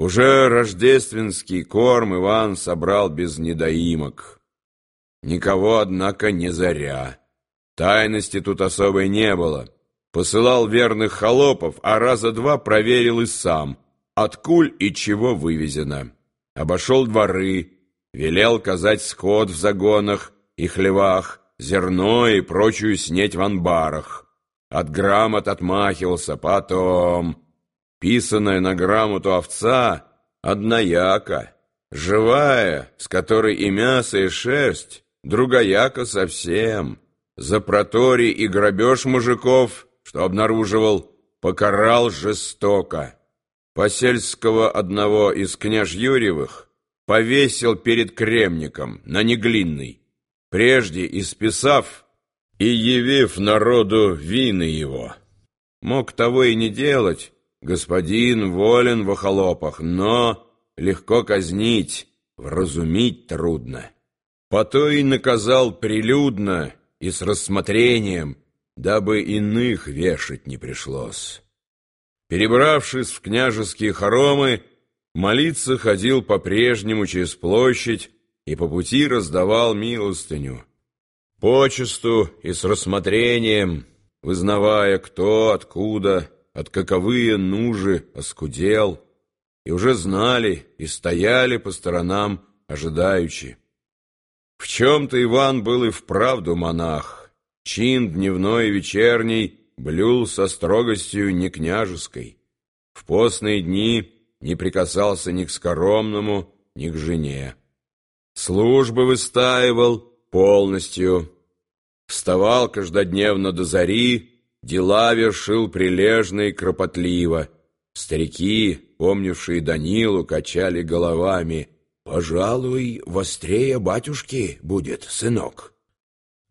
Уже рождественский корм Иван собрал без недоимок. Никого, однако, не заря. Тайности тут особой не было. Посылал верных холопов, а раза два проверил и сам, откуль и чего вывезено. Обошел дворы, велел казать скот в загонах и хлевах, зерно и прочую снеть в анбарах. От грамот отмахивался, потом... Писанная на грамоту овца — однояка, живая, с которой и мясо, и шерсть, другояка совсем. За проторий и грабеж мужиков, что обнаруживал, покарал жестоко. Посельского одного из княж Юрьевых повесил перед кремником на неглинный, прежде исписав и явив народу вины его. Мог того и не делать, Господин волен в охолопах, но легко казнить, вразумить трудно. По то и наказал прилюдно и с рассмотрением, дабы иных вешать не пришлось. Перебравшись в княжеские хоромы, молиться ходил по-прежнему через площадь и по пути раздавал милостыню. Почесту и с рассмотрением, вызнавая, кто, откуда, от каковые нужи оскудел, и уже знали и стояли по сторонам, ожидаючи. В чем-то Иван был и вправду монах, чин дневной и вечерний блюл со строгостью не княжеской. В постные дни не прикасался ни к скоромному, ни к жене. Службы выстаивал полностью, вставал каждодневно до зари, Дела вершил прилежно и кропотливо. Старики, помнившие Данилу, качали головами. «Пожалуй, вострее батюшки будет, сынок».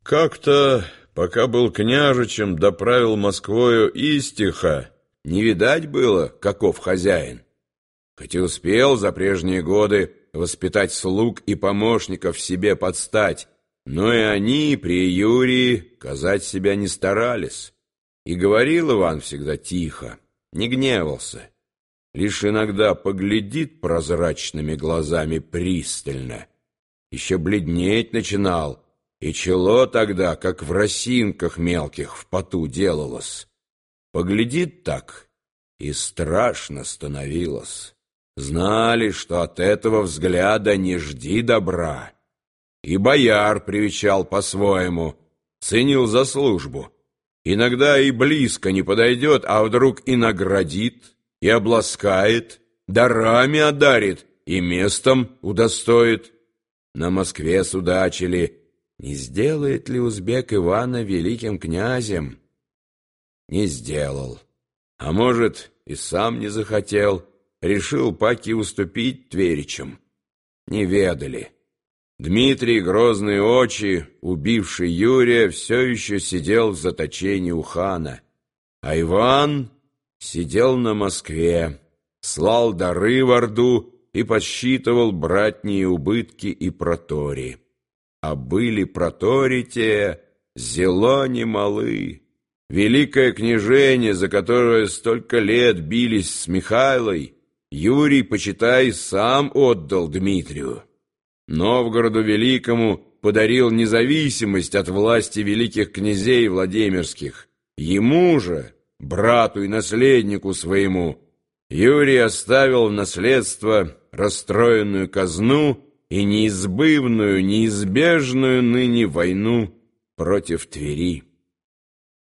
Как-то, пока был княжичем, доправил Москвою истиха, не видать было, каков хозяин. Хоть и успел за прежние годы воспитать слуг и помощников себе подстать, но и они при Юрии казать себя не старались. И говорил Иван всегда тихо, не гневался. Лишь иногда поглядит прозрачными глазами пристально. Еще бледнеть начинал, и чело тогда, как в росинках мелких, в поту делалось. Поглядит так, и страшно становилось. Знали, что от этого взгляда не жди добра. И бояр привечал по-своему, ценил за службу. Иногда и близко не подойдет, а вдруг и наградит, и обласкает, дарами одарит, и местом удостоит. На Москве судачили, не сделает ли узбек Ивана великим князем? Не сделал. А может, и сам не захотел, решил паки уступить тверичам. Не ведали. Дмитрий, грозные очи, убивший Юрия, все еще сидел в заточении у хана, а Иван сидел на Москве, слал дары в Орду и подсчитывал братние убытки и протори. А были протори те зело немалы. Великое княжение, за которое столько лет бились с Михайлой, Юрий, почитай, сам отдал Дмитрию. Новгороду Великому подарил независимость от власти великих князей Владимирских. Ему же, брату и наследнику своему, Юрий оставил в наследство расстроенную казну и неизбывную, неизбежную ныне войну против Твери.